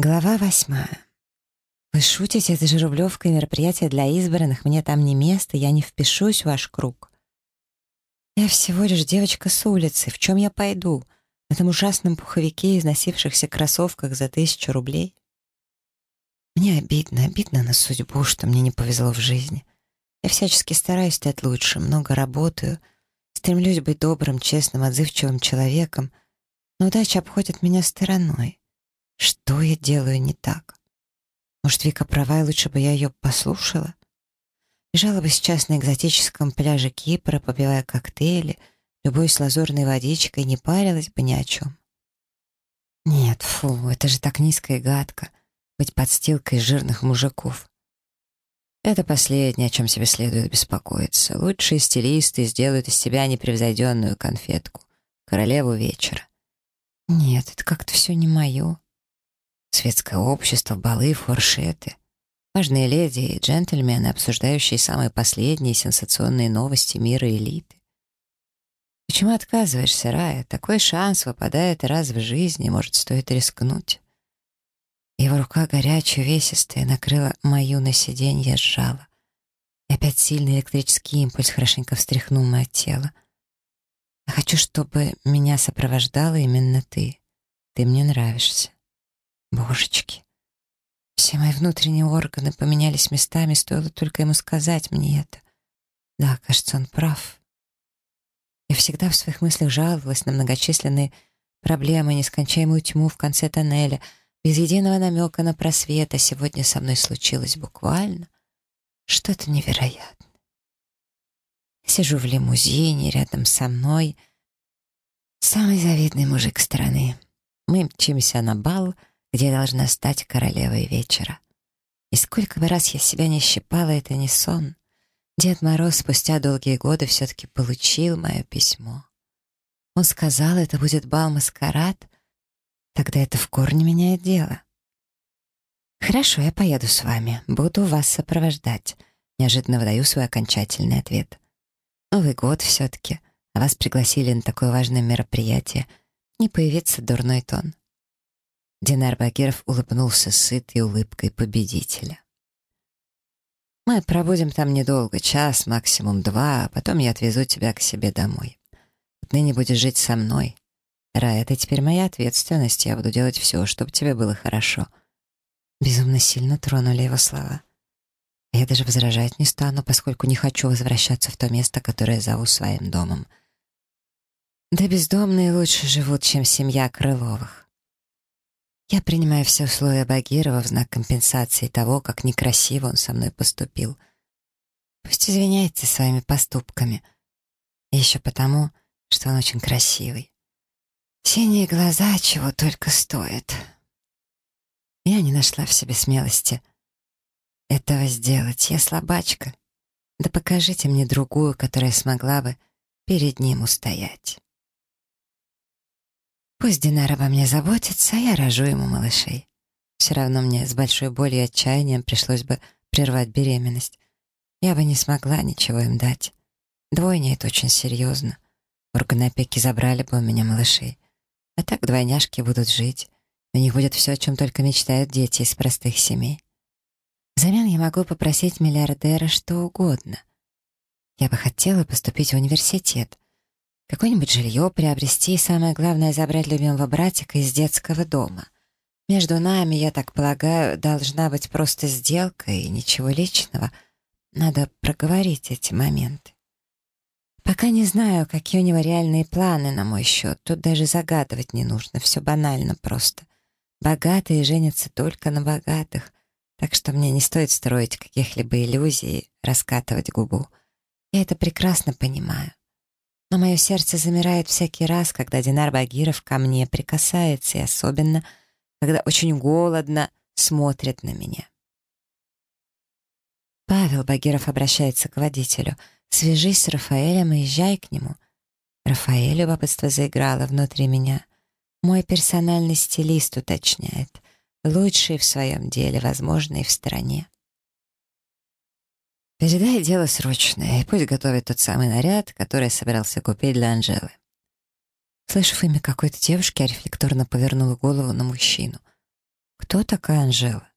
Глава восьмая. «Вы шутите? Это же Рублевка и мероприятие для избранных. Мне там не место, я не впишусь в ваш круг». «Я всего лишь девочка с улицы. В чем я пойду? В этом ужасном пуховике и износившихся кроссовках за тысячу рублей?» Мне обидно, обидно на судьбу, что мне не повезло в жизни. Я всячески стараюсь стать лучше, много работаю, стремлюсь быть добрым, честным, отзывчивым человеком, но удача обходит меня стороной. Что я делаю не так? Может, Вика права, и лучше бы я ее послушала? Лежала бы сейчас на экзотическом пляже Кипра, попивая коктейли, любуясь лазурной водичкой, не парилась бы ни о чем. Нет, фу, это же так низко и гадко — быть подстилкой жирных мужиков. Это последнее, о чем себе следует беспокоиться. Лучшие стилисты сделают из тебя непревзойденную конфетку, королеву вечера. Нет, это как-то все не мое. Светское общество, балы, фуршеты. Важные леди и джентльмены, обсуждающие самые последние сенсационные новости мира элиты. Почему отказываешься, Рая? Такой шанс выпадает раз в жизни, может, стоит рискнуть. Его рука горячая, весистая, накрыла мою на сиденье, сжала. И опять сильный электрический импульс хорошенько встряхнул мое тело. Я хочу, чтобы меня сопровождала именно ты. Ты мне нравишься. Божечки. Все мои внутренние органы поменялись местами, стоило только ему сказать мне это. Да, кажется, он прав. Я всегда в своих мыслях жаловалась на многочисленные проблемы, нескончаемую тьму в конце тоннеля, без единого намека на просвет, а сегодня со мной случилось буквально что-то невероятное. Сижу в лимузине, рядом со мной самый завидный мужик страны. Мы мчимся на бал — где я должна стать королевой вечера. И сколько бы раз я себя не щипала, это не сон. Дед Мороз спустя долгие годы все-таки получил мое письмо. Он сказал, это будет бал-маскарад, тогда это в корне меняет дело. «Хорошо, я поеду с вами, буду вас сопровождать», неожиданно выдаю свой окончательный ответ. «Новый год все-таки, а вас пригласили на такое важное мероприятие. Не появится дурной тон». Динар Багиров улыбнулся сытой улыбкой победителя. «Мы пробудем там недолго, час, максимум два, а потом я отвезу тебя к себе домой. Отныне будешь жить со мной. Рая, это теперь моя ответственность, я буду делать все, чтобы тебе было хорошо». Безумно сильно тронули его слова. Я даже возражать не стану, поскольку не хочу возвращаться в то место, которое зову своим домом. Да бездомные лучше живут, чем семья Крыловых. Я принимаю все условия Багирова в знак компенсации того, как некрасиво он со мной поступил. Пусть извиняется своими поступками. И еще потому, что он очень красивый. Синие глаза чего только стоят. Я не нашла в себе смелости этого сделать. Я слабачка. Да покажите мне другую, которая смогла бы перед ним устоять. Пусть Динар обо мне заботится, а я рожу ему малышей. Все равно мне с большой болью и отчаянием пришлось бы прервать беременность. Я бы не смогла ничего им дать. Двойня — это очень серьезно. Органы опеки забрали бы у меня малышей. А так двойняшки будут жить. У них будет все, о чем только мечтают дети из простых семей. Взамен я могу попросить миллиардера что угодно. Я бы хотела поступить в университет — Какое-нибудь жилье приобрести и, самое главное, забрать любимого братика из детского дома. Между нами, я так полагаю, должна быть просто сделка и ничего личного. Надо проговорить эти моменты. Пока не знаю, какие у него реальные планы на мой счет. Тут даже загадывать не нужно, все банально просто. Богатые женятся только на богатых, так что мне не стоит строить каких-либо иллюзий, раскатывать губу. Я это прекрасно понимаю но мое сердце замирает всякий раз, когда Динар Багиров ко мне прикасается, и особенно, когда очень голодно смотрит на меня. Павел Багиров обращается к водителю. «Свяжись с Рафаэлем и езжай к нему». Рафаэль любопытство заиграло внутри меня. Мой персональный стилист уточняет. Лучший в своем деле, возможно, и в стране. Передай дело срочное, и пусть готовит тот самый наряд, который я собирался купить для Анжелы. Слышав имя какой-то девушки, я рефлекторно повернула голову на мужчину. Кто такая Анжела?